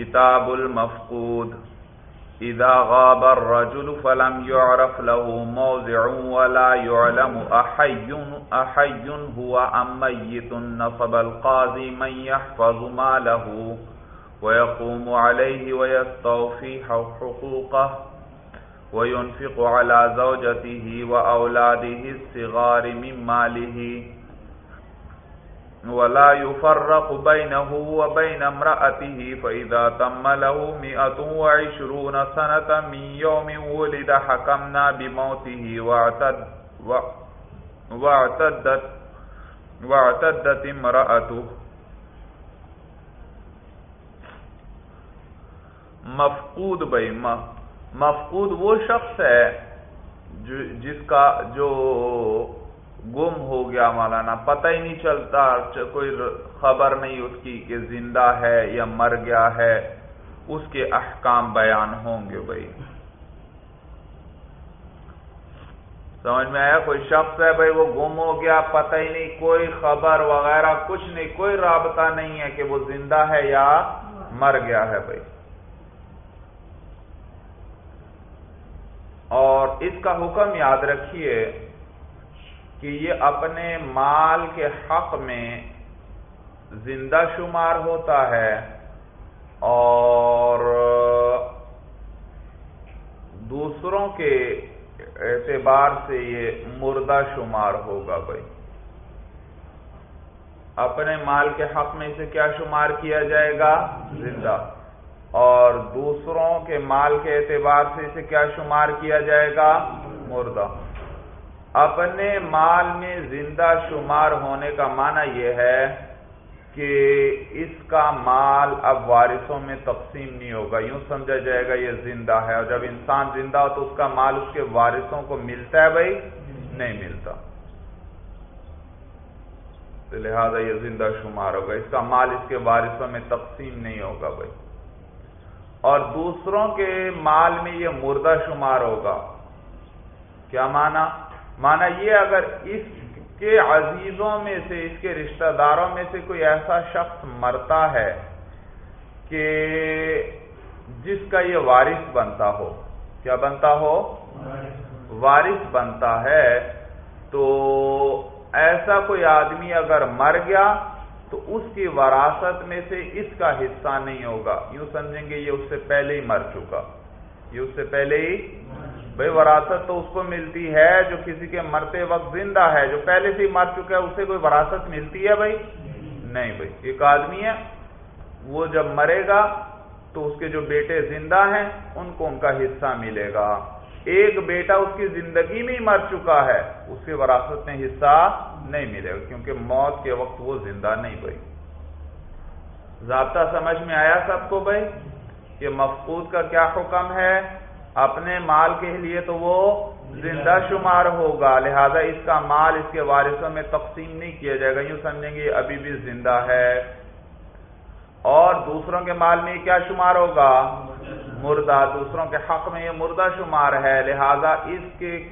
کتاب المفقود اذا غاب الرجل فلم يعرف له موضع ولا يعلم احي احي هو ام ميت نصب القاضي من يحفظ ماله ويقوم عليه ويستوفي حقوقه وينفق على زوجته واولاده الصغار من ماله ولا يفرق بينه وبين امرأته، فإذا تم له مئة وعشرون سنة من يوم ولد حكمنا بموته واعتد واعتدت واعتدت امرأته. مفقود بھائی مفقود وہ شخص ہے جس کا جو گم ہو گیا مولانا، پتہ ہی نہیں چلتا کوئی خبر نہیں اس کی کہ زندہ ہے یا مر گیا ہے، اس کے احکام بیان ہوں گے بھائی۔ سمجھ میں آیا؟ کوئی شخص ہے بھائی، وہ گم ہو گیا، پتہ ہی نہیں، کوئی خبر وغیرہ کچھ نہیں، کوئی رابطہ نہیں ہے کہ وہ زندہ ہے یا مر گیا ہے بھائی۔ اور اس کا حکم یاد رکھیے کہ یہ اپنے مال کے حق میں زندہ شمار ہوتا ہے اور دوسروں کے اعتبار سے یہ مردہ شمار ہوگا بھائی۔ اپنے مال کے حق میں اسے کیا شمار کیا جائے گا؟ زندہ۔ اور دوسروں کے مال کے اعتبار سے اسے کیا شمار کیا جائے گا؟ مردہ۔ اپنے مال میں زندہ شمار ہونے کا معنی یہ ہے کہ اس کا مال اب وارثوں میں تقسیم نہیں ہوگا۔ یوں سمجھا جائے گا یہ زندہ ہے اور جب انسان زندہ ہو تو اس کا مال اس کے وارثوں کو ملتا ہے بھائی؟ نہیں ملتا۔ تو لہذا یہ زندہ شمار ہوگا۔ اس کا مال اس کے وارثوں میں تقسیم نہیں ہوگا بھائی۔ اور دوسروں کے مال میں یہ مردہ شمار ہوگا۔ کیا مانا؟ مانا یہ اگر اس کے عزیزوں میں سے، اس کے رشتہ داروں میں سے کوئی ایسا شخص مرتا ہے کہ جس کا یہ وارث بنتا ہو، کیا بنتا ہو؟ وارث بنتا ہے، تو ایسا کوئی آدمی اگر مر گیا تو اس کی وراثت میں سے اس کا حصہ نہیں ہوگا۔ یوں سمجھیں گے یہ اس سے پہلے ہی مر چکا۔ یہ اس سے پہلے ہی بھائی وراثت تو اس کو ملتی ہے جو کسی کے مرتے وقت زندہ ہے، جو پہلے سے ہی مر چکا ہے، اسے کوئی وراثت ملتی ہے بھائی؟ نہیں بھائی۔ ایک آدمی ہے، وہ جب مرے گا تو اس کے جو بیٹے زندہ ہیں، ان کو ان کا حصہ ملے گا۔ ایک بیٹا اس کی زندگی میں ہی مر چکا ہے، اس کے وراثت میں حصہ نہیں ملے گا، کیونکہ موت کے وقت وہ زندہ نہیں بھائی۔ ضابطہ سمجھ میں آیا سب کو بھائی کہ مفقود کا کیا حکم ہے؟ اپنے مال کے لیے تو وہ زندہ شمار ہوگا، لہذا اس کا مال اس کے وارثوں میں تقسیم نہیں کیا جائے گا، یوں سمجھیں گے ابھی بھی زندہ ہے۔ اور دوسروں کے مال میں کیا شمار ہوگا؟ مردہ۔ دوسروں کے حق میں یہ مردہ شمار ہے، لہذا اس کے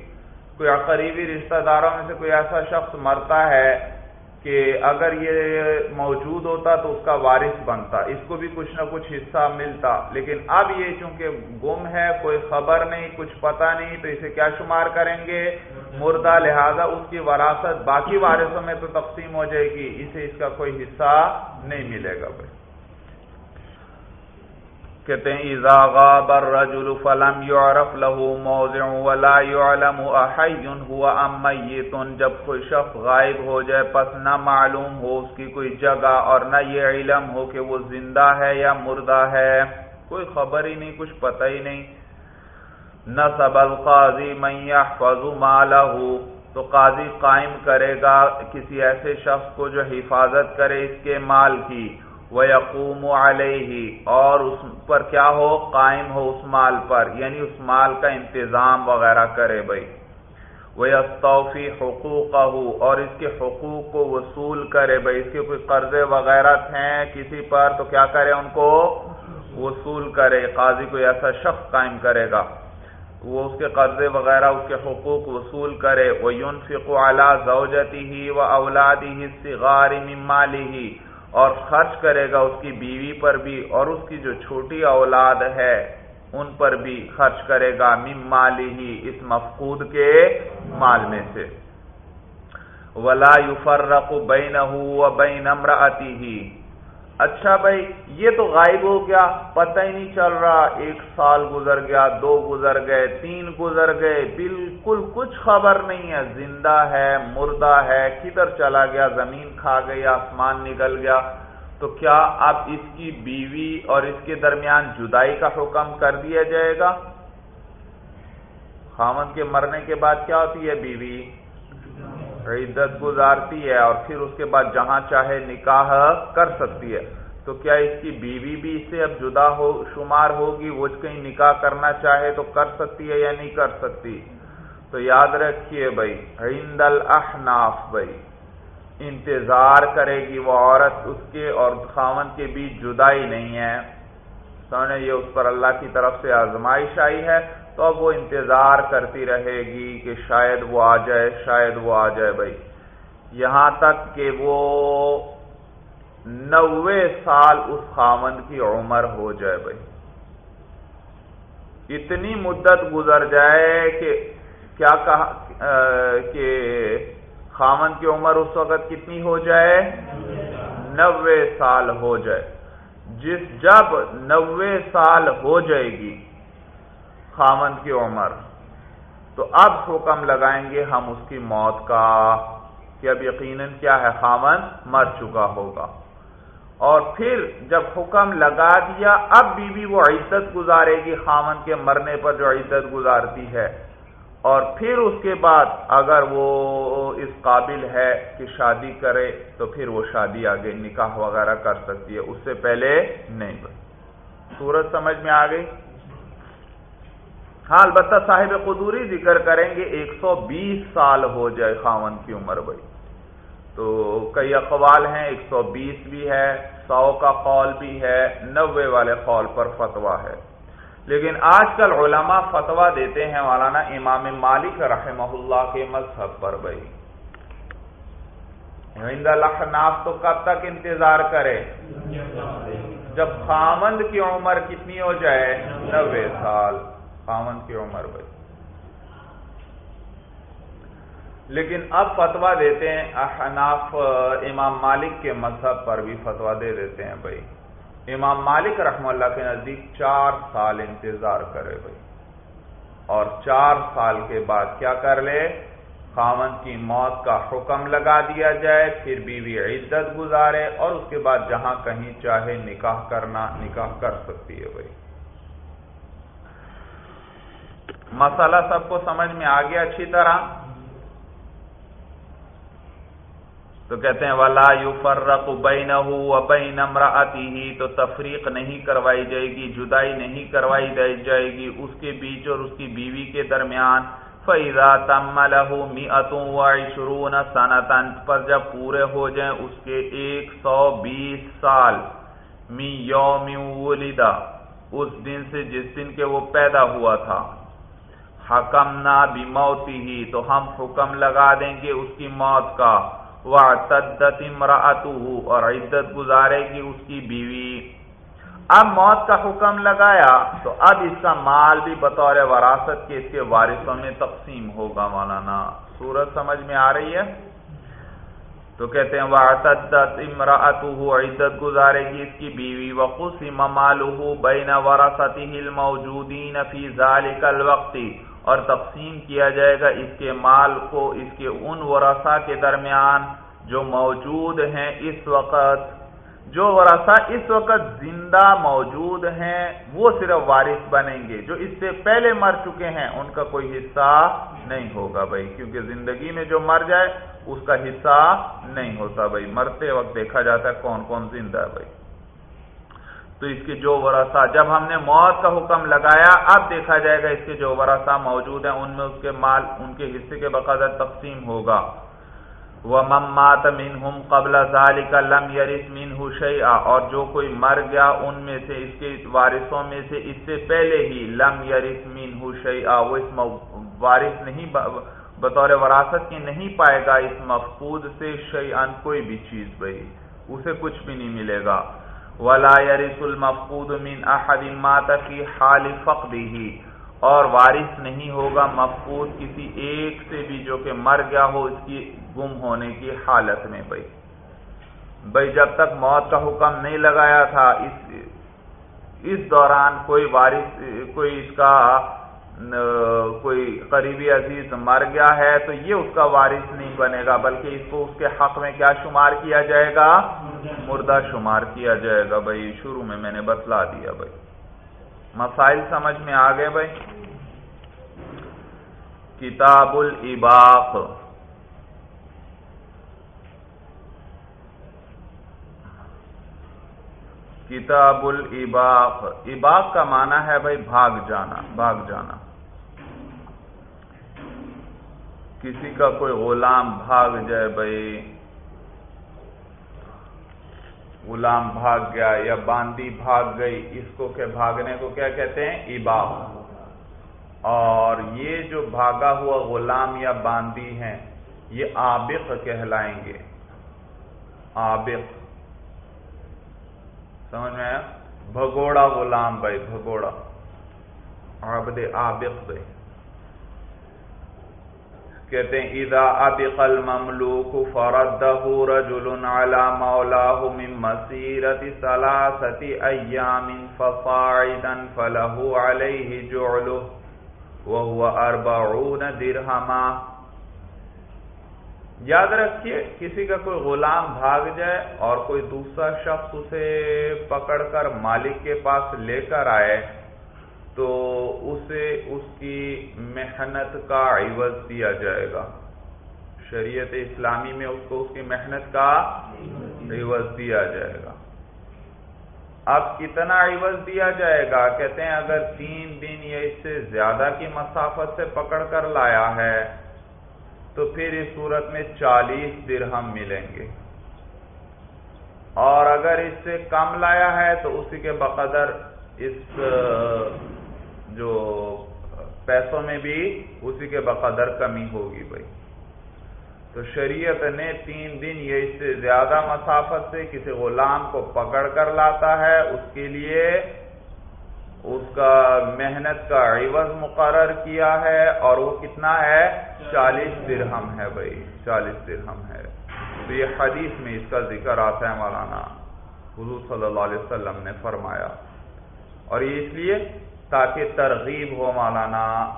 کوئی قریبی رشتہ داروں میں سے کوئی ایسا شخص مرتا ہے کہ اگر یہ موجود ہوتا تو اس کا وارث بنتا، اس کو بھی کچھ نہ کچھ حصہ ملتا۔ لیکن اب یہ چونکہ گم ہے، کوئی خبر نہیں، کچھ پتہ نہیں، تو اسے کیا شمار کریں گے؟ مردہ، لہذا اس کی وراثت باقی وارثوں میں تو تقسیم ہو جائے گی، اسے اس کا کوئی حصہ نہیں ملے گا بھائی۔ کہتے ہیں، اذا غاب الرجل فلم يعرف له موضع ولا يعلم احي هو ام ميت. جب کوئی شخص غائب ہو جائے، پس نہ معلوم ہو اس کی کوئی جگہ اور نہ یہ علم ہو کہ وہ زندہ ہے یا مردہ ہے، کوئی خبر ہی نہیں، کچھ پتہ ہی نہیں۔ نصب القاضی من يحفظ ماله، تو قاضی قائم کرے گا کسی ایسے شخص کو جو حفاظت کرے اس کے مال کی۔ وہ یقوم علیہ اور اس پر کیا ہو؟ قائم ہو اس مال پر یعنی اس مال کا انتظام وغیرہ کرے بھائی۔ وہ استوفی حقوق اور اس کے حقوق کو وصول کرے بھائی۔ اس کے کوئی قرضے وغیرہ تھے کسی پر تو کیا کرے ان کو؟ وصول کرے۔ قاضی کوئی ایسا شخص قائم کرے گا۔ وہ اس کے قرضے وغیرہ، اس کے حقوق وصول کرے۔ وہ یون اعلیٰ زوجتی ہی و اولادی ہی سغار مالی ہی اور خرچ کرے گا اس کی بیوی پر بھی اور اس کی جو چھوٹی اولاد ہے ان پر بھی خرچ کرے گا مم مالی ہی اس مفقود کے مال میں سے۔ ولا فرق بین بین امراطی ہی اچھا بھائی، یہ تو غائب ہو گیا، پتہ ہی نہیں چل رہا، ایک سال گزر گیا، دو گزر گئے، تین گزر گئے، بالکل کچھ خبر نہیں ہے، زندہ ہے، مردہ ہے، کدھر چلا گیا، زمین کھا گئی، آسمان نکل گیا۔ تو کیا اب اس کی بیوی اور اس کے درمیان جدائی کا حکم کر دیا جائے گا؟ خامن کے مرنے کے بعد کیا ہوتی ہے بیوی؟ عدت گزارتی ہے اور پھر اس کے بعد جہاں چاہے نکاح کر سکتی ہے۔ تو کیا اس کی بیوی بھی اس سے اب جدا ہو، شمار ہوگی؟ وہ کہیں نکاح کرنا چاہے تو کر سکتی ہے یا نہیں کر سکتی؟ تو یاد رکھیے بھائی، عند الاحناف بھائی، انتظار کرے گی وہ عورت اس کے اور خاون کے بیچ جدائی نہیں ہے۔ سمجھے، یہ اس پر اللہ کی طرف سے آزمائش آئی ہے۔ تو اب وہ انتظار کرتی رہے گی کہ شاید وہ آ جائے، شاید وہ آ جائے بھائی۔ یہاں تک کہ وہ نوے سال اس خامن کی عمر ہو جائے بھائی۔ اتنی مدت گزر جائے کہ کیا کہا کہ خامن کی عمر اس وقت کتنی ہو جائے؟ نوے سال ہو جائے۔ جس جب نوے سال ہو جائے گی خامن کی عمر۔ تو اب حکم لگائیں گے ہم اس کی موت کا کہ اب یقیناً کیا ہے خامن مر چکا ہوگا۔ اور پھر جب حکم لگا دیا، اب بیوی بی وہ عزت گزارے گی خامن کے مرنے پر جو عزت گزارتی ہے۔ اور پھر اس کے بعد اگر وہ اس قابل ہے کہ شادی کرے، تو پھر وہ شادی آگے نکاح وغیرہ کر سکتی ہے، اس سے پہلے نہیں۔ بس سورج سمجھ میں آ گئی؟ ہاں البتہ صاحب قدوری ذکر کریں گے، ایک سو بیس سال ہو جائے خاون کی عمر بھائی۔ تو کئی اقوال ہیں، ایک سو بیس بھی ہے، سو کا قول بھی ہے، نوے والے قول پر فتوا ہے۔ لیکن آج کل علماء فتوا دیتے ہیں مولانا امام مالک رحمہ اللہ کے مذہب پر بھائی۔ لخناف تو کب تک انتظار کرے؟ جب خامند کی عمر کتنی ہو جائے؟ نوے سال۔ خاون کی عمر بھائی۔ لیکن اب فتوا دیتے ہیں، احناف، امام مالک کے مذہب پر بھی فتوا دے دیتے ہیں بھائی۔ امام مالک رحم اللہ کے نزدیک چار سال انتظار کرے بھائی۔ اور چار سال کے بعد کیا کر لے؟ خاون کی موت کا حکم لگا دیا جائے، پھر بیوی عزت گزارے اور اس کے بعد جہاں کہیں چاہے نکاح کرنا نکاح کر سکتی ہے بھائی۔ مسئلہ سب کو سمجھ میں آ گیا اچھی طرح۔ تو کہتے ہیں، ولا یو فرق بین بین امراطی ہی تو تفریق نہیں کروائی جائے گی، جدائی نہیں کروائی جائے گی اس کے بیچ اور اس کی بیوی کے درمیان۔ فیضا تم لہو می اتوں شرون سنتن پر جب پورے ہو جائیں اس کے ایک سو بیس سال۔ می یوم اس دن سے جس دن کے وہ پیدا ہوا تھا۔ حکم نہ بھی موتی ہی تو ہم حکم لگا دیں گے اس کی موت کا۔ وہ تدت اور عدت گزارے گی اس کی بیوی۔ اب موت کا حکم لگایا، تو اب اس کا مال بھی بطور وراثت کے اس کے وارثوں میں تقسیم ہوگا مولانا۔ سورج سمجھ میں آ رہی ہے؟ تو کہتے ہیں وہ تدت امراۃ عدت گزارے گی اس کی بیوی۔ وقوس ممال بین وراثتی موجودین فی ذالک الوقتی اور تقسیم کیا جائے گا اس کے مال کو، اس کے ان ورثا کے درمیان جو موجود ہیں اس وقت۔ جو ورثا اس وقت زندہ موجود ہیں، وہ صرف وارث بنیں گے۔ جو اس سے پہلے مر چکے ہیں، ان کا کوئی حصہ نہیں ہوگا بھائی۔ کیونکہ زندگی میں جو مر جائے، اس کا حصہ نہیں ہوتا بھائی۔ مرتے وقت دیکھا جاتا ہے کون کون زندہ ہے بھائی۔ تو اس کے جو ورثہ، جب ہم نے موت کا حکم لگایا، اب دیکھا جائے گا اس کے جو ورثہ موجود ہیں، ان میں اس کے مال، ان کے حصے کے بقدر تقسیم ہوگا۔ وہ ممات مین قبل کا لم یارس مین اور جو کوئی مر گیا، ان میں سے، اس کے وارثوں میں سے اس سے پہلے ہی لم یارس مین حشیا وہ اس وارث نہیں بطور وراثت کی نہیں پائے گا، اس مفقود سے شعی کوئی بھی چیز بھائی اسے کچھ بھی نہیں ملے گا۔ ولا يرث المفقود من احد مات في حال فقده. اور وارث نہیں ہوگا مفقود کسی ایک سے بھی جو کہ مر گیا ہو اس کی گم ہونے کی حالت میں بھائی. بھائی جب تک موت کا حکم نہیں لگایا تھا اس اس دوران کوئی وارث کوئی اس کا کوئی قریبی عزیز مر گیا ہے تو یہ اس کا وارث نہیں بنے گا، بلکہ اس کو اس کے حق میں کیا شمار کیا جائے گا؟ مردہ شمار کیا جائے گا۔ بھائی، شروع میں میں نے بتلا دیا بھائی۔ مسائل سمجھ میں آ گئے بھائی؟ کتاب الباق کتاب الباق اباق کا معنی ہے بھائی، بھاگ جانا بھاگ جانا۔ کسی کا کوئی غلام بھاگ جائے بھائی، غلام بھاگ گیا یا باندی بھاگ گئی، اس کو کہ بھاگنے کو کیا کہتے ہیں؟ ابا اور یہ جو بھاگا ہوا غلام یا باندی ہیں، یہ آبق کہلائیں گے۔ آبق۔ سمجھ میں آیا؟ بھگوڑا غلام بھائی، بھگوڑا۔ عبد آبق بھائی۔ کہتے ہیں، اذا ابق المملوک فردہ رجل على مولاه من مسیرت ثلاثت ایام فصاعدا فله علیہ جعلہ وهو اربعون درہما یاد رکھیے، کسی کا کوئی غلام بھاگ جائے اور کوئی دوسرا شخص اسے پکڑ کر مالک کے پاس لے کر آئے تو اسے اس کی محنت کا عوض دیا جائے گا۔ شریعت اسلامی میں اس کو اس کی محنت کا عوض دیا جائے گا۔ اب کتنا عوض دیا جائے گا؟ کہتے ہیں اگر تین دن یا اس سے زیادہ کی مسافت سے پکڑ کر لایا ہے، تو پھر اس صورت میں چالیس درہم ملیں گے۔ اور اگر اس سے کم لایا ہے، تو اسی کے بقدر اس جو پیسوں میں بھی اسی کے بقدر کمی ہوگی بھائی۔ تو شریعت نے تین دن یہ اس سے زیادہ مسافت سے کسی غلام کو پکڑ کر لاتا ہے، اس کے لیے اس کا محنت کا عوض مقرر کیا ہے اور وہ کتنا ہے؟ چالیس درہم ہے بھائی، چالیس درہم ہے۔ تو یہ حدیث میں اس کا ذکر آتا ہے مولانا۔ حضور صلی اللہ علیہ وسلم نے فرمایا۔ اور یہ اس لیے تاکہ ترغیب ہو مولانا۔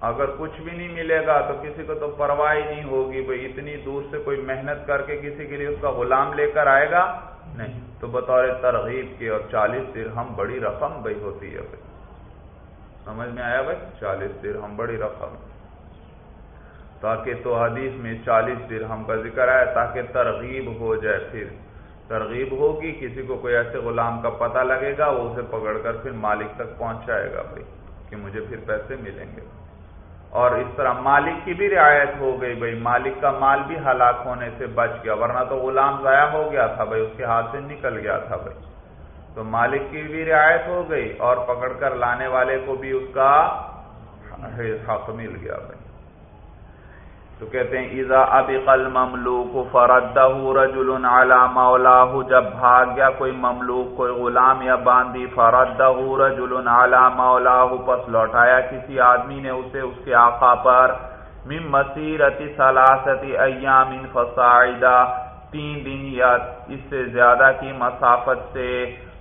اگر کچھ بھی نہیں ملے گا تو کسی کو تو پرواہ نہیں ہوگی بھائی، اتنی دور سے کوئی محنت کر کے کسی کے لیے اس کا غلام لے کر آئے گا؟ نہیں۔ تو بطور ترغیب کے اور چالیس درہم بڑی رقم بھائی ہوتی ہے بھائی۔ سمجھ میں آیا بھائی؟ چالیس درہم بڑی رقم۔ تاکہ تو حدیث میں چالیس درہم کا ذکر آیا تاکہ ترغیب ہو جائے پھر۔ ترغیب ہوگی، کسی کو کوئی ایسے غلام کا پتہ لگے گا، وہ اسے پکڑ کر پھر مالک تک پہنچائے گا بھائی، کہ مجھے پھر پیسے ملیں گے۔ اور اس طرح مالک کی بھی رعایت ہو گئی بھائی، مالک کا مال بھی ہلاک ہونے سے بچ گیا، ورنہ تو غلام ضائع ہو گیا تھا بھائی، اس کے ہاتھ سے نکل گیا تھا بھائی۔ تو مالک کی بھی رعایت ہو گئی اور پکڑ کر لانے والے کو بھی اس کا حق مل گیا بھائی۔ تو کہتے ہیں ایزا ابق المملوک فردہ رجل علی مولاہ جب بھاگ گیا کوئی مملوک، کوئی غلام یا باندی فردہ رجل علی مولاہ پس لوٹایا کسی آدمی نے اسے، اس کے آقا پر، من مسیرت سلاست ایام فصاعدہ تین دن یا اس سے زیادہ کی مسافت سے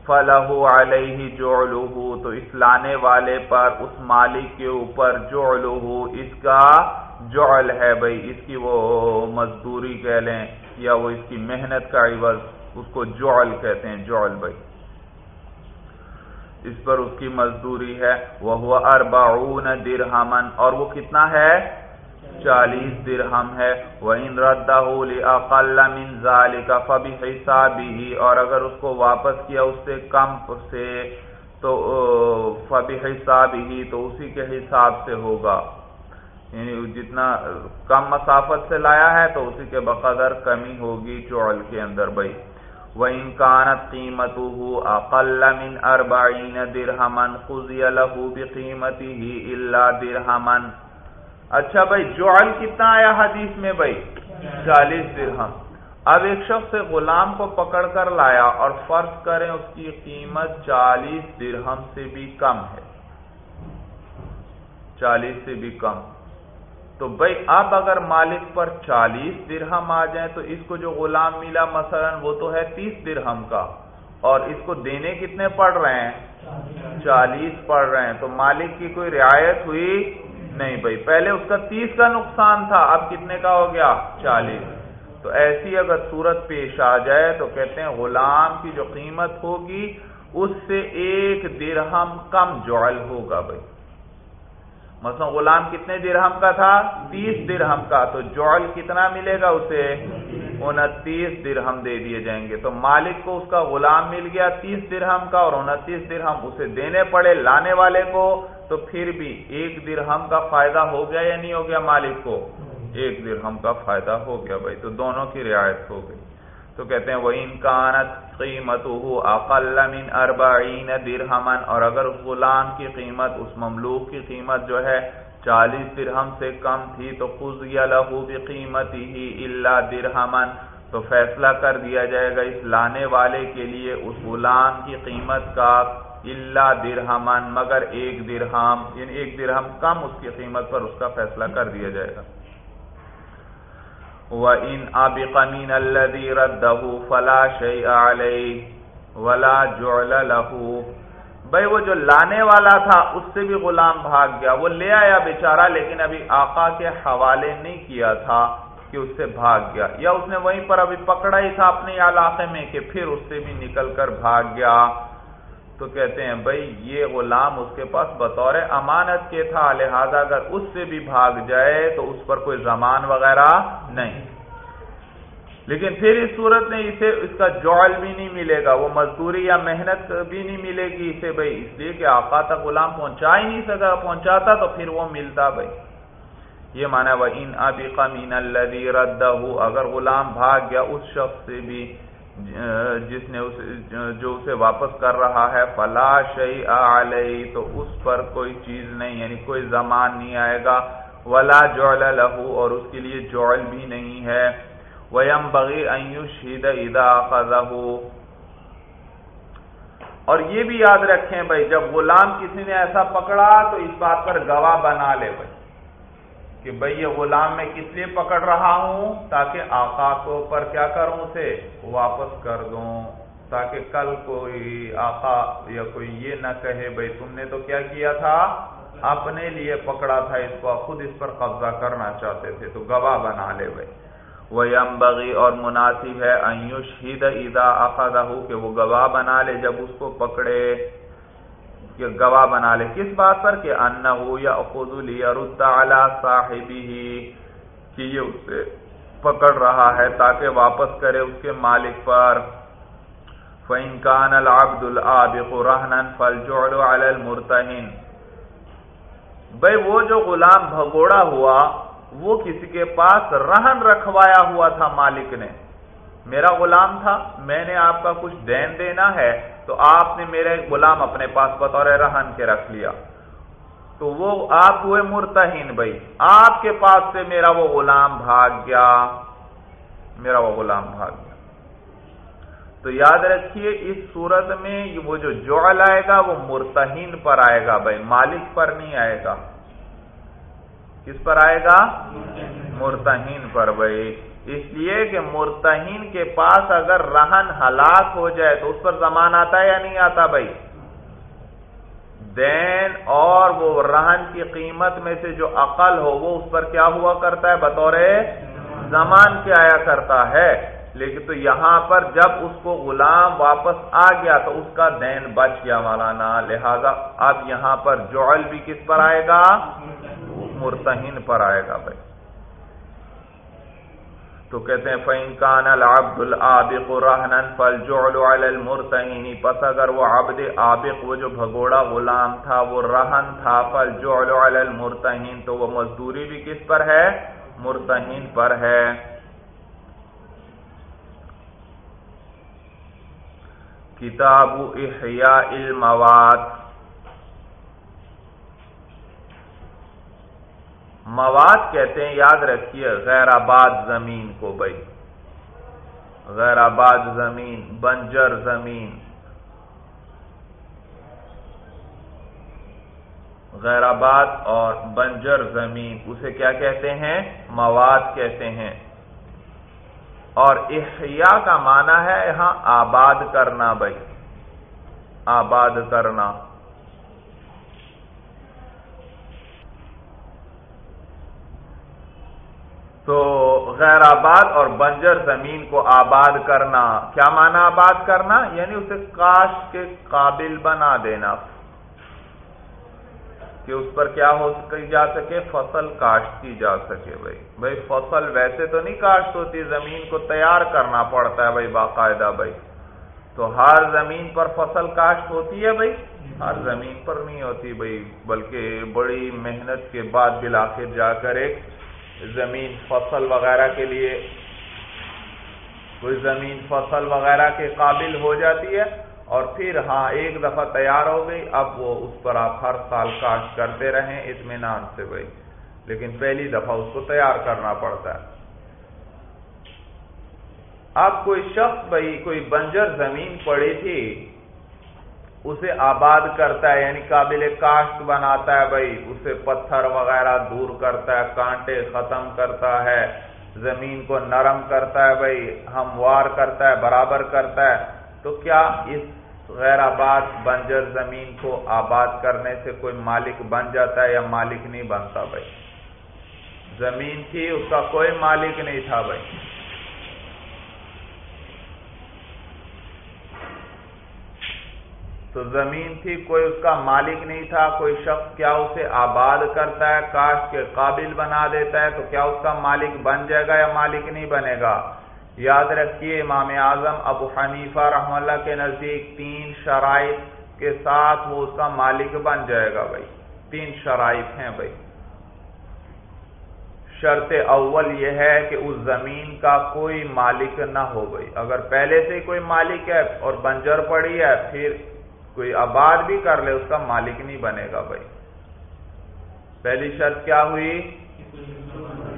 فلح علیہ جعلہ تو اس لانے والے پر، اس مالک کے اوپر جعلہ اس کا جعل ہے بھائی اس کی وہ مزدوری کہہ لیں یا وہ اس کی محنت کا عوض، اس کو جعل کہتے ہیں، جعل بھائی اس پر اس کی مزدوری ہے۔ وہ ہوا اربعون درہمن اور وہ کتنا ہے؟ چالیس درہم ہے۔ وہ ان ردا من ذالک فبی حسابی اور اگر اس کو واپس کیا اس سے کم سے، تو فبی حسابی تو اسی کے حساب سے ہوگا۔ یعنی جتنا کم مسافت سے لایا ہے تو اسی کے بقدر کمی ہوگی چوڑ کے اندر بھائی۔ وہ امکانت قیمت اقل من اربعین درہمن خزی لہو بقیمتی ہی اللہ درہمن اچھا بھائی جوال کتنا آیا حدیث میں بھائی؟ چالیس درہم۔ اب ایک شخص غلام کو پکڑ کر لایا اور فرض کریں اس کی قیمت چالیس درہم سے بھی کم ہے۔ چالیس سے بھی کم۔ تو بھائی اب اگر مالک پر چالیس درہم آ جائیں تو اس کو جو غلام ملا مثلا وہ تو ہے تیس درہم کا۔ اور اس کو دینے کتنے پڑ رہے ہیں؟ چالیس پڑ رہے ہیں۔ تو مالک کی کوئی رعایت ہوئی نہیں بھائی۔ پہلے اس کا تیس کا نقصان تھا، اب کتنے کا ہو گیا؟ چالیس۔ تو ایسی اگر صورت پیش آ جائے تو کہتے ہیں غلام کی جو قیمت ہوگی، اس سے ایک درہم کم جعل ہوگا بھائی۔ مثلا غلام کتنے درہم کا تھا؟ تیس درہم کا۔ تو جعل کتنا ملے گا اسے؟ انتیس درہم دے دیے جائیں گے۔ تو مالک کو اس کا غلام مل گیا تیس درہم کا اور انتیس درہم اسے دینے پڑے لانے والے کو۔ تو پھر بھی ایک درہم کا فائدہ ہو گیا یا نہیں ہو گیا مالک کو؟ ایک درہم کا فائدہ ہو گیا بھائی۔ تو دونوں کی رعایت ہو گئی۔ تو کہتے ہیں وہ انکانت قیمت اربعین درہمن اور اگر اس غلام کی قیمت، اس مملوک کی قیمت جو ہے چالیس درہم سے کم تھی، تو لہو قیمت ہی اللہ درہمن تو فیصلہ کر دیا جائے گا اس لانے والے کے لیے اس غلام کی قیمت کا اللہ درہمن مگر ایک درہم یعنی ایک درہم کم اس کی قیمت پر اس کا فیصلہ کر دیا جائے گا۔ وَإِنْ أَبِقَ مِنَ الَّذِي رَدَّهُ فَلَا شَيْءَ عَلَيْهِ وَلَا جُعْلَ لَهُ بھئی وہ جو لانے والا تھا، اس سے بھی غلام بھاگ گیا۔ وہ لے آیا بیچارہ، لیکن ابھی آقا کے حوالے نہیں کیا تھا کہ اس سے بھاگ گیا۔ یا اس نے وہیں پر ابھی پکڑا ہی تھا اپنے علاقے میں کہ پھر اس سے بھی نکل کر بھاگ گیا۔ تو کہتے ہیں بھائی یہ غلام اس کے پاس بطور امانت کے تھا، لہذا اگر اس سے بھی بھاگ جائے تو اس پر کوئی زمان وغیرہ نہیں۔ لیکن پھر اس صورت میں اسے، اس کا جوال بھی نہیں ملے گا، وہ مزدوری یا محنت بھی نہیں ملے گی۔ اسے بھائی اس لیے کہ آقا تک غلام پہنچا ہی نہیں سکا، پہنچاتا تو پھر وہ ملتا بھائی یہ مانا وہ ان ابھی قمین الدی رد اگر غلام بھاگ گیا، اس شخص سے بھی جس نے جو اسے واپس کر رہا ہے، فلا شی علیہ، تو اس پر کوئی چیز نہیں یعنی کوئی زمان نہیں آئے گا، ولا جعل لہو اور اس کے لیے جعل بھی نہیں ہے۔ ویم بغی شید ادا خزہ اور یہ بھی یاد رکھیں بھائی، جب غلام کسی نے ایسا پکڑا، تو اس بات پر گواہ بنا لے بھائی۔ کہ بھئی یہ غلام میں کس لیے پکڑ رہا ہوں تاکہ آقا کو پر کیا کروں اسے؟ واپس کر دوں۔ تاکہ کل کوئی آقا یا کوئی یہ نہ کہے، بھئی تم نے تو کیا کیا تھا؟ اپنے لیے پکڑا تھا، اس کو خود اس پر قبضہ کرنا چاہتے تھے، تو گواہ بنا لے بھائی وہ بغی اور مناسب ہے ایوش ہید ادا آخا کہ وہ گواہ بنا لے جب اس کو پکڑے۔ کہ گواہ بنا لے۔ کس بات پر؟ کہ انہو یا خود لیرد علی صاحبی کہ یہ اسے پکڑ رہا ہے تاکہ واپس کرے اس کے مالک پر۔ فَإِن كَانَ الْعَبْدُ الْعَابِقُ رَحْنًا فَالْجُعْلُ عَلَى الْمُرْتَحِنِ بھئی وہ جو غلام بھگوڑا ہوا، وہ کسی کے پاس رہن رکھوایا ہوا تھا مالک نے۔ میرا غلام تھا، میں نے آپ کا کچھ دین دینا ہے، تو آپ نے میرے غلام اپنے پاس بطور رہن کے رکھ لیا۔ تو وہ آپ ہوئے مرتہین بھائی۔ آپ کے پاس سے میرا وہ غلام بھاگ گیا۔ میرا وہ غلام بھاگ گیا۔ تو یاد رکھیے، اس صورت میں وہ جو جعل آئے گا، وہ مرتہین پر آئے گا بھائی، مالک پر نہیں آئے گا۔ کس پر آئے گا؟ مرتہین پر بھائی۔ اس لیے کہ مرتہین کے پاس اگر رہن ہلاک ہو جائے تو اس پر زمان آتا ہے یا نہیں آتا بھائی؟ دین اور وہ رہن کی قیمت میں سے جو عقل ہو وہ اس پر کیا ہوا کرتا ہے؟ بطور زمان کے آیا کرتا ہے؟ لیکن تو یہاں پر جب اس کو غلام واپس آ گیا تو اس کا دین بچ گیا مولانا، لہذا اب یہاں پر جعل بھی کس پر آئے گا؟ مرتہین پر آئے گا بھائی۔ تو کہتے ہیں، فَإِن كَانَ الْعَبْدُ الْعَابِقُ رَحْنًا فَالْجُعْلُ عَلَى پس اگر وہ عبد عابق وہ جو بھگوڑا غلام تھا، وہ رہن تھا، فَالْجُعْلُ عَلَى الْمُرْتَحِنِ تو وہ مزدوری بھی کس پر ہے؟ مرتحین پر ہے۔ کتاب احیاء المواد مواد کہتے ہیں، یاد رکھیے غیر آباد زمین کو بھائی۔ غیر آباد زمین، بنجر زمین۔ غیر آباد اور بنجر زمین، اسے کیا کہتے ہیں؟ مواد کہتے ہیں۔ اور احیاء کا معنی ہے یہاں آباد کرنا بھائی۔ آباد کرنا۔ تو غیر آباد اور بنجر زمین کو آباد کرنا، کیا مانا آباد کرنا؟ یعنی اسے کاش کے قابل بنا دینا۔ کہ اس پر کیا ہو جا سکے، فصل کاشت کی جا سکے بھائی۔ بھائی، فصل ویسے تو نہیں کاشت ہوتی، زمین کو تیار کرنا پڑتا ہے بھائی، باقاعدہ بھائی۔ تو ہر زمین پر فصل کاشت ہوتی ہے بھائی، ہر زمین پر نہیں ہوتی بھائی، بلکہ بڑی محنت کے بعد بلاخر جا کر ایک زمین فصل وغیرہ کے لیے کوئی زمین فصل وغیرہ کے قابل ہو جاتی ہے اور پھر ہاں ایک دفعہ تیار ہو گئی، اب وہ اس پر آپ ہر سال کاشت کرتے رہیں اطمینان سے بھائی لیکن پہلی دفعہ اس کو تیار کرنا پڑتا ہے۔ اب کوئی شخص بھائی، کوئی بنجر زمین پڑی تھی اسے آباد کرتا ہے یعنی قابل کاشت بناتا ہے بھائی، اسے پتھر وغیرہ دور کرتا ہے، کانٹے ختم کرتا ہے، زمین کو نرم کرتا ہے بھائی، ہموار کرتا ہے، برابر کرتا ہے۔ تو کیا اس غیر آباد بنجر زمین کو آباد کرنے سے کوئی مالک بن جاتا ہے یا مالک نہیں بنتا بھائی؟ زمین تھی، اس کا کوئی مالک نہیں تھا بھائی۔ تو زمین تھی، کوئی اس کا مالک نہیں تھا، کوئی شخص کیا اسے آباد کرتا ہے، کاش کے قابل بنا دیتا ہے، تو کیا اس کا مالک بن جائے گا یا مالک نہیں بنے گا؟ یاد رکھیے، امام اعظم ابو حنیفہ رحم اللہ کے نزدیک تین شرائط کے ساتھ وہ اس کا مالک بن جائے گا بھائی۔ تین شرائط ہیں بھائی۔ شرط اول یہ ہے کہ اس زمین کا کوئی مالک نہ ہو بھائی۔ اگر پہلے سے کوئی مالک ہے اور بنجر پڑی ہے، پھر کوئی آباد بھی کر لے، اس کا مالک نہیں بنے گا بھائی۔ پہلی شرط کیا ہوئی؟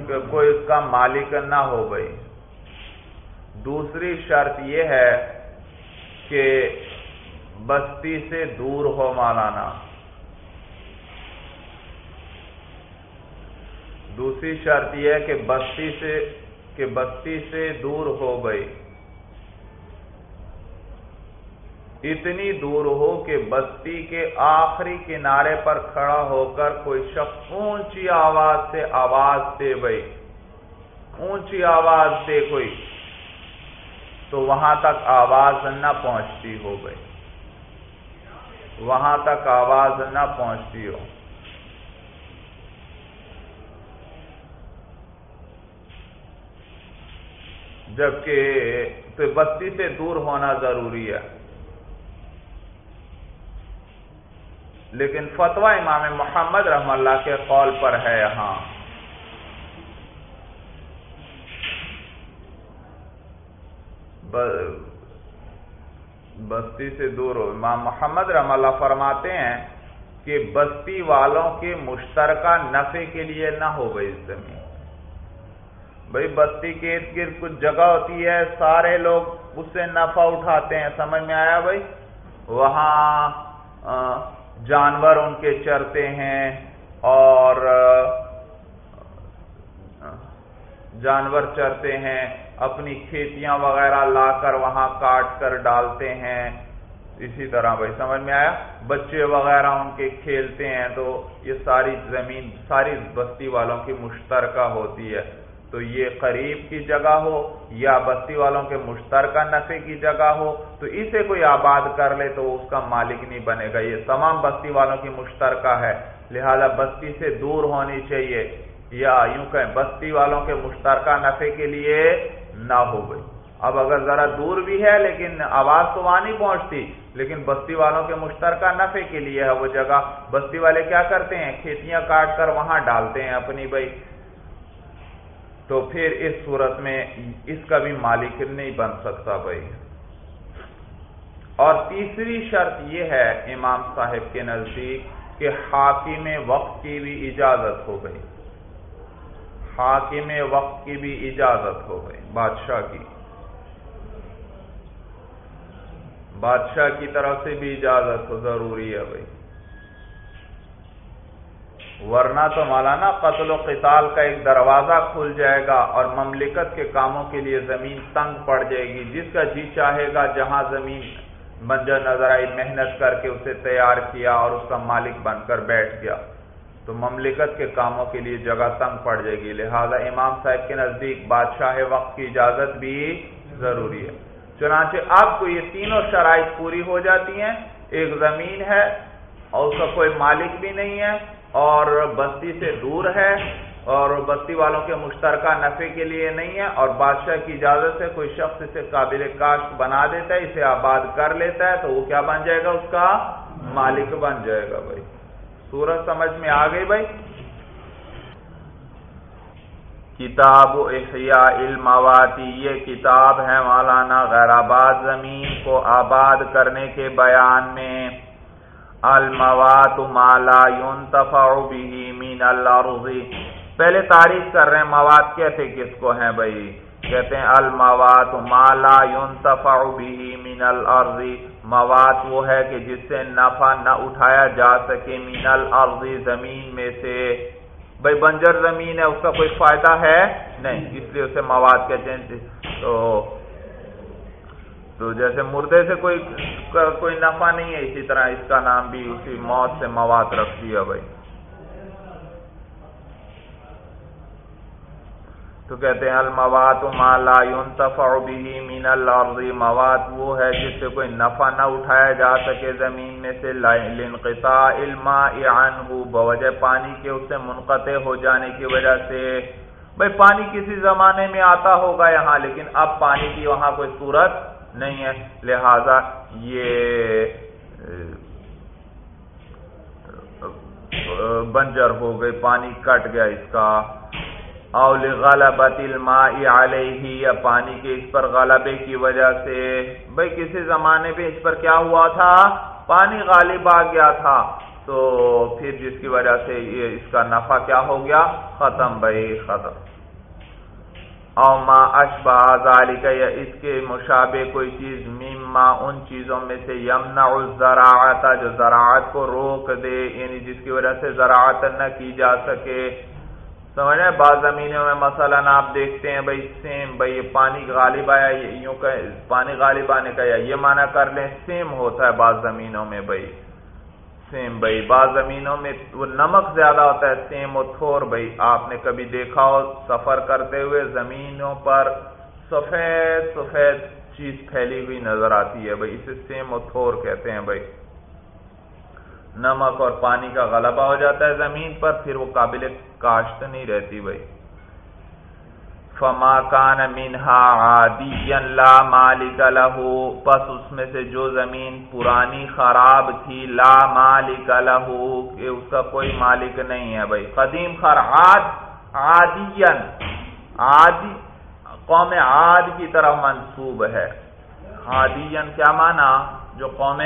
کہ کوئی اس کا مالک نہ ہو بھائی۔ دوسری شرط یہ ہے کہ بستی سے دور ہو مالانا دوسری شرط یہ ہے کہ بستی سے، کہ بستی سے دور ہو گئی اتنی دور ہو کہ بستی کے آخری کنارے پر کھڑا ہو کر کوئی شخص اونچی آواز سے آواز دے بھائی اونچی آواز دے کوئی۔ تو وہاں تک آواز نہ پہنچتی ہو بھائی وہاں تک آواز نہ پہنچتی ہو۔ جبکہ بستی سے دور ہونا ضروری ہے۔ لیکن فتویٰ امام محمد رحم اللہ کے قول پر ہے یہاں۔ بستی سے دور ہو۔ امام محمد رحم اللہ فرماتے ہیں کہ بستی والوں کے مشترکہ نفع کے لیے نہ ہو گئی زمین۔ بھائی بستی کے ارد گرد کچھ جگہ ہوتی ہے، سارے لوگ اس سے نفع اٹھاتے ہیں۔ سمجھ میں آیا بھائی؟ وہاں جانور ان کے چرتے ہیں اور، جانور چرتے ہیں، اپنی کھیتیاں وغیرہ لا کر وہاں کاٹ کر ڈالتے ہیں۔ اسی طرح بھائی، سمجھ میں آیا؟ بچے وغیرہ ان کے کھیلتے ہیں تو یہ ساری زمین، ساری بستی والوں کی مشترکہ ہوتی ہے۔ تو یہ قریب کی جگہ ہو یا بستی والوں کے مشترکہ نفے کی جگہ ہو، تو اسے کوئی آباد کر لے تو اس کا مالک نہیں بنے گا۔ یہ تمام بستی والوں کی مشترکہ ہے۔ لہذا بستی سے دور ہونی چاہیے۔ یا یوں کہیں، بستی والوں کے مشترکہ نفے کے لیے نہ ہو گئی۔ اب اگر ذرا دور بھی ہے لیکن آواز تو وہاں نہیں پہنچتی، لیکن بستی والوں کے مشترکہ نفے کے لیے ہے وہ جگہ۔ بستی والے کیا کرتے ہیں؟ کھیتیاں کاٹ کر وہاں ڈالتے ہیں اپنی بھائی۔ تو پھر اس صورت میں اس کا بھی مالک نہیں بن سکتا بھائی۔ اور تیسری شرط یہ ہے امام صاحب کے نزدیک کہ حاکم وقت کی بھی اجازت ہو گئی حاکم وقت کی بھی اجازت ہو گئی بادشاہ کی۔ بادشاہ کی طرف سے بھی اجازت ہو ضروری ہے بھائی۔ ورنہ تو مولانا قتل و قتال کا ایک دروازہ کھل جائے گا اور مملکت کے کاموں کے لیے زمین تنگ پڑ جائے گی۔ جس کا جی چاہے گا جہاں زمین منجر نظر آئی، محنت کر کے اسے تیار کیا اور اس کا مالک بن کر بیٹھ گیا۔ تو مملکت کے کاموں کے لیے جگہ تنگ پڑ جائے گی۔ لہذا امام صاحب کے نزدیک بادشاہ وقت کی اجازت بھی ضروری ہے۔ چنانچہ آپ کو یہ تینوں شرائط پوری ہو جاتی ہیں۔ ایک زمین ہے اور اس کا کوئی مالک بھی نہیں ہے۔ اور بستی سے دور ہے اور بستی والوں کے مشترکہ نفع کے لیے نہیں ہے اور بادشاہ کی اجازت سے کوئی شخص اسے قابل کاشت بنا دیتا ہے، اسے آباد کر لیتا ہے، تو وہ کیا بن جائے گا؟ اس کا مالک بن جائے گا بھائی۔ سورج سمجھ میں آ گئی بھائی؟ کتاب احیاء علمواتی یہ کتاب ہے مولانا غیر آباد زمین کو آباد کرنے کے بیان میں۔ الموات مالا ينتفع به من الارض پہلے تعریف کر رہے ہیں مواد کہتے کس کو ہیں بھائی؟ کہتے ہیں الموات مالا ينتفع به من الارض مواد وہ ہے کہ جس سے نفع نہ اٹھایا جا سکے من الارض زمین میں سے۔ بھائی بنجر زمین ہے، اس کا کوئی فائدہ ہے؟ نہیں، اس لیے اسے مواد کہتے ہیں۔ تو تو جیسے مردے سے کوئی کوئی نفع نہیں ہے اسی طرح اس کا نام بھی اسی موت سے مواد رکھ دیا بھائی۔ تو کہتے ہیں الموات مالا ينتفع به من الارض۔ مواد وہ ہے جس سے کوئی نفع نہ اٹھایا جا سکے زمین میں سے لانقطاع الماء عنه بوجہ پانی کے اس سے منقطع ہو جانے کی وجہ سے۔ بھائی، پانی کسی زمانے میں آتا ہوگا یہاں، لیکن اب پانی کی وہاں کوئی صورت نہیں ہے۔ لہذا یہ، بنجر ہو گئی، پانی کٹ گیا اس کا۔ اول غلبت الماء علیہ یا پانی کے اس پر غلبے کی وجہ سے۔ بھائی، کسی زمانے پہ اس پر کیا ہوا تھا؟ پانی غالب آ گیا تھا۔ تو پھر جس کی وجہ سے یہ اس کا نفع کیا ہو گیا؟ ختم، بھائی، ختم۔ او ما اشبہ ذالک، یا اس کے مشابہ کوئی چیز، مما ان چیزوں میں سے یمنع الزراعت، جو زراعت کو روک دے یعنی جس کی وجہ سے زراعت نہ کی جا سکے۔ سمجھ رہے بعض زمینوں میں مثلا آپ دیکھتے ہیں، بھائی سیم، بھائی یہ پانی غالب آیا یوں کہ پانی غالب آنے کا، یا یہ معنی کر لیں، سیم ہوتا ہے بعض زمینوں میں، بھائی۔ سیم بھائی، بعض زمینوں میں وہ نمک زیادہ ہوتا ہے، سیم اور تھور بھائی۔ آپ نے کبھی دیکھا ہو سفر کرتے ہوئے زمینوں پر سفید سفید چیز پھیلی ہوئی نظر آتی ہے بھائی، اسے سیم اور تھور کہتے ہیں بھائی۔ نمک اور پانی کا غلبہ ہو جاتا ہے زمین پر، پھر وہ قابل کاشت نہیں رہتی بھائی۔ فما کان منہا عادی لا مالک لہو پس اس میں سے جو زمین پرانی خراب تھی، لا مالک لہو کہ اس کا کوئی مالک نہیں ہے بھائی۔ قدیم خراب عادی عادی، قوم عاد کی طرف منصوب ہے۔ عادی کیا مانا؟ جو قوم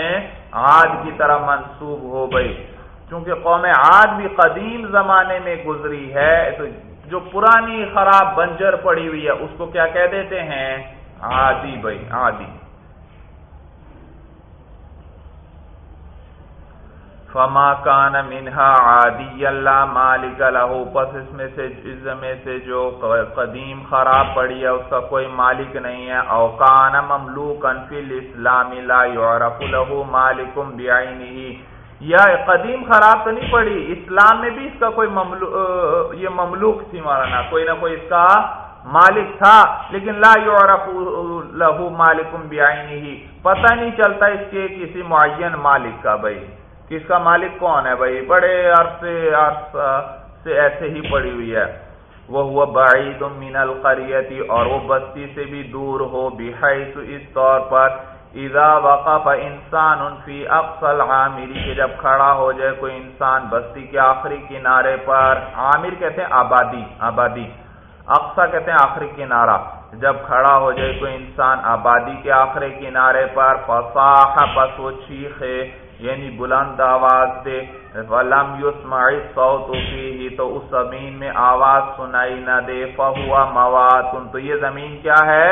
عاد کی طرف منصوب ہو بھائی۔ چونکہ قوم عاد بھی قدیم زمانے میں گزری ہے، تو جو پرانی خراب بنجر پڑی ہوئی ہے، اس کو کیا کہہ دیتے ہیں؟ آدی بھائی آدی فما کان منہا عادی اللہ مالک لہو پس اس میں سے، اس میں سے جو قدیم خراب پڑی ہے، اس کا کوئی مالک نہیں ہے۔ اوکان مملوک فی الاسلام لا یعرف لہو مالکم بعینہی یا قدیم خراب تو نہیں پڑی، اسلام میں بھی اس کا کوئی مملوک یہ مملوک تھی مولانا، کوئی نہ کوئی اس کا مالک تھا، لیکن لا یعرف لہو مالکم بیائی ہی پتہ نہیں چلتا اس کے کسی معین مالک کا بھائی، کس کا مالک کون ہے بھائی، بڑے عرصے، عرصہ سے ایسے ہی پڑی ہوئی ہے۔ وہ ہوا بعید من القریتی، اور وہ بستی سے بھی دور ہو، بحیث اس طور پر اذا وقف انسان فی اقصل عامری کہ جب کھڑا ہو جائے کوئی انسان بستی کے آخری کنارے پر عامر کہتے ہیں آبادی آبادی اقصا کہتے ہیں آخری کنارہ، جب کھڑا ہو جائے کوئی انسان آبادی کے آخری کنارے پر، فصاح پس وہ چیخے یعنی بلند آواز دے ولم یسمع الصوت فیہ، تو اس زمین میں آواز سنائی نہ دے فہوا موات تو یہ زمین کیا ہے؟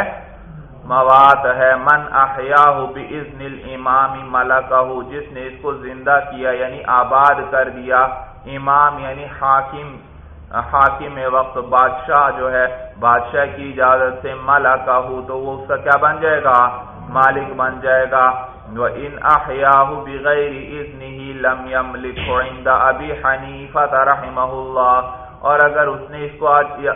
مواد ہے۔ من احیاہ باذن الامام ملکہ جس نے اس کو زندہ کیا یعنی آباد کر دیا۔ امام یعنی حاکم حاکم وقت، بادشاہ جو ہے، بادشاہ کی اجازت سے ملکہ تو وہ اس کا کیا بن جائے گا؟ مالک بن جائے گا۔ وَإِنْ أَحْيَاهُ بِغَيْرِ إِذْنِهِ لَمْ يَمْلِكْهُ عِنْدَ أَبِي حَنِيفَةَ رَحِمَهُ اللَّهُ۔ اور اگر اس نے اس کو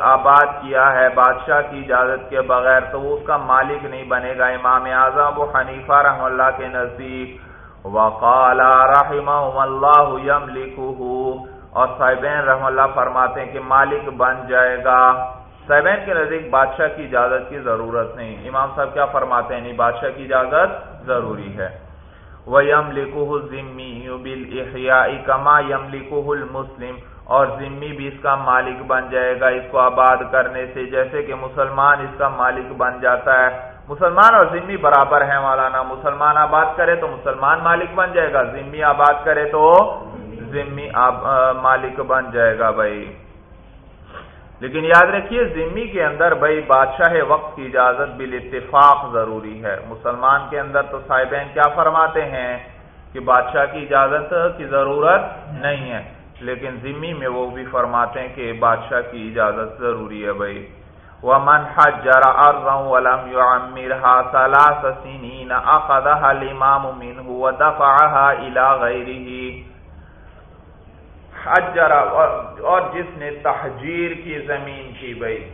آباد کیا ہے، بادشاہ کی اجازت کے بغیر، تو وہ اس کا مالک نہیں بنے گا۔ امام اعظم و حنیفہ رحم اللہ کے نزدیک وقال رحمهم اللہ یملکہ اور صاحبین رحم اللہ فرماتے ہیں کہ مالک بن جائے گا۔ صاحبین کے نزدیک بادشاہ کی اجازت کی ضرورت نہیں۔ امام صاحب کیا فرماتے ہیں؟ نہیں بادشاہ کی اجازت ضروری ہے۔ وہ یم لکھو ذمی بل کما یم لکھو المسلم۔ اور ذمی بھی اس کا مالک بن جائے گا، اس کو آباد کرنے سے، جیسے کہ مسلمان اس کا مالک بن جاتا ہے۔ مسلمان اور ذمی برابر ہیں مولانا، مسلمان آباد کرے تو مسلمان مالک بن جائے گا ذمی آباد کرے تو ذمی مالک بن جائے گا بھائی۔ لیکن یاد رکھیے ذمی کے اندر بھائی بادشاہ وقت کی اجازت بال اتفاق ضروری ہے۔ مسلمان کے اندر تو صاحبین کیا فرماتے ہیں کہ بادشاہ کی اجازت کی ضرورت نہیں ہے۔ لیکن ذمی میں وہ بھی فرماتے ہیں کہ بادشاہ کی اجازت ضروری ہے بھائی۔ ومن حجر ارضا ولم يعمرها ثلاث سنين اخذها الامام منه ودفعها الى غيره۔ حجر اور جس نے تحجیر کی زمین کی بھائی۔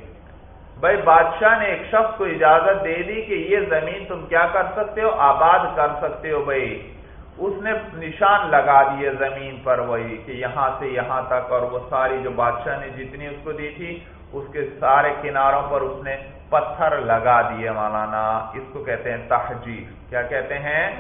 بھائی، بادشاہ نے ایک شخص کو اجازت دے دی کہ یہ زمین تم کیا کر سکتے ہو؟ آباد کر سکتے ہو بھائی۔ اس نے نشان لگا دیے زمین پر وہی کہ یہاں سے یہاں تک اور وہ ساری جو بادشاہ نے جتنی اس کو دی تھی، اس کے سارے کناروں پر اس نے پتھر لگا دیے مولانا۔ اس کو کہتے ہیں تحجیر۔ کیا کہتے ہیں؟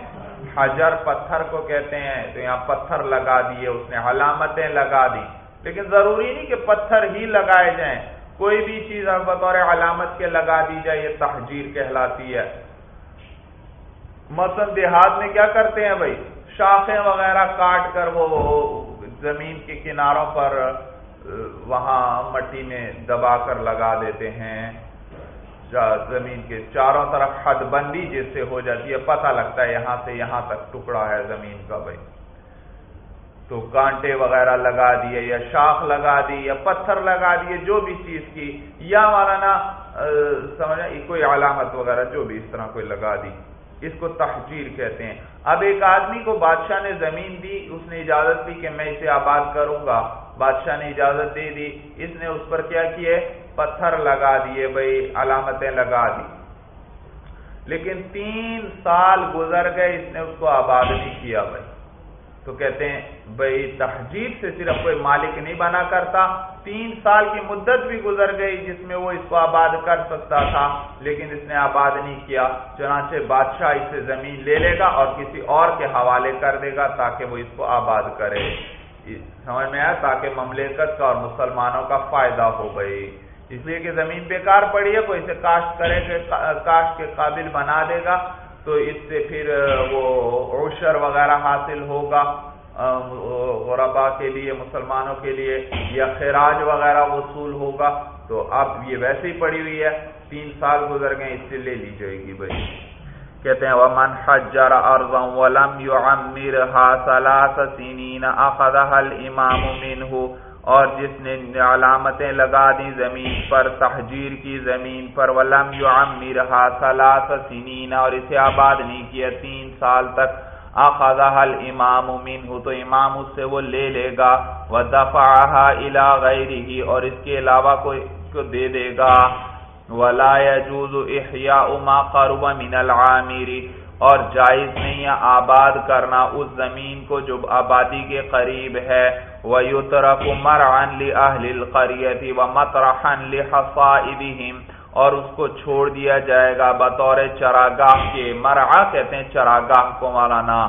حجر پتھر کو کہتے ہیں۔ تو یہاں پتھر لگا دیے، اس نے علامتیں لگا دی لیکن ضروری نہیں کہ پتھر ہی لگائے جائیں۔ کوئی بھی چیز بطور علامت کے لگا دی جائے، یہ تحجیر کہلاتی ہے۔ مثلاً دیہات میں کیا کرتے ہیں بھائی؟ شاخیں وغیرہ کاٹ کر وہ زمین کے کناروں پر وہاں مٹی میں دبا کر لگا دیتے ہیں۔ زمین کے چاروں طرف حد بندی جس سے ہو جاتی ہے، پتہ لگتا ہے یہاں سے یہاں تک ٹکڑا ہے زمین کا بھائی۔ تو کانٹے وغیرہ لگا دیے یا شاخ لگا دی یا پتھر لگا دیے، جو بھی چیز کی، یا مولانا سمجھا کوئی علامت وغیرہ جو بھی اس طرح کوئی لگا دی۔ اس کو تحجیر کہتے ہیں۔ اب ایک آدمی کو بادشاہ نے زمین دی، اس نے اجازت دی کہ میں اسے آباد کروں گا۔ بادشاہ نے اجازت دے دی۔ اس نے اس پر کیا کیے پتھر لگا دیے، بھائی، علامتیں لگا دی۔ لیکن تین سال گزر گئے، اس نے اس کو آباد نہیں کیا، بھائی۔ تو کہتے ہیں، بھائی تہذیب سے صرف کوئی مالک نہیں بنا کرتا۔ تین سال کی مدت بھی گزر گئی جس میں وہ اس کو آباد کر سکتا تھا، لیکن اس نے آباد نہیں کیا۔ چنانچہ بادشاہ اس سے زمین لے لے گا اور کسی اور کے حوالے کر دے گا تاکہ وہ اس کو آباد کرے۔ سمجھ میں آیا؟ تاکہ مملکت کا اور مسلمانوں کا فائدہ ہو گئی اس لیے کہ زمین بیکار پڑی ہے، کوئی اسے کاشت کرے کاشت کے قابل بنا دے گا۔ تو اس سے پھر وہ عشر وغیرہ حاصل ہوگا غربا کے لیے، مسلمانوں کے لیے، یا خراج وغیرہ وصول ہوگا۔ تو اب یہ ویسے ہی پڑی ہوئی ہے، تین سال گزر گئے، اس سے لے لی جائے گی بھائی۔ کہتے ہیں، ومن حجر ارضا ولم يعمرها ثلاث سنين اخذها الامام منه اور جس نے علامتیں لگا دی زمین پر، تحجیر کی زمین پر، ولم یعمرها ثلاث سنین اور اسے آباد نہیں کیا تین سال تک۔ اخذها الامام منه، تو امام اس سے وہ لے لے گا۔ ودفعها الى غیره اور اس کے علاوہ کوئی کو دے دے گا۔ ولا يجوز احیاء ما قرب من العامر۔ اور جائز نہیں ہے آباد کرنا اس زمین کو جو آبادی کے قریب ہے۔ وَيُتْرَكُ مَرْعًا لِأَهْلِ الْقَرِيَةِ وَمَطْرَحًا لِحَصَائِدِهِمْ اور اس کو چھوڑ دیا جائے گا بطور چراگاہ کے۔ مرعا کہتے ہیں چراگاہ کو مولانا۔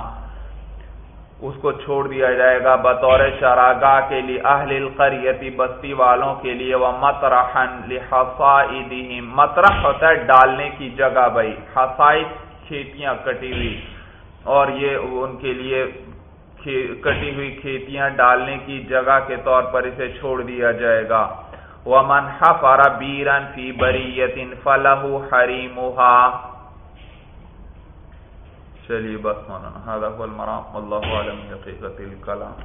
اس کو چھوڑ دیا جائے گا بطور چراگاہ کے لیے اہل القریتی بستی والوں کے لیے۔ وہ مطرحن لحصائدہم مطرح ہوتا ہے ڈالنے کی جگہ بھائی۔ حصائد کھیتیاں کٹی ہوئی اور یہ ان کے لیے کٹی ہوئی کھیتیاں ڈالنے کی جگہ کے طور پر اسے چھوڑ دیا جائے گا۔ وہ منہ فارا بیرن فی بریت ہری حریمها چلیے بس مولانا حضرت المرام اللہ علیہ حقیقت الکلام۔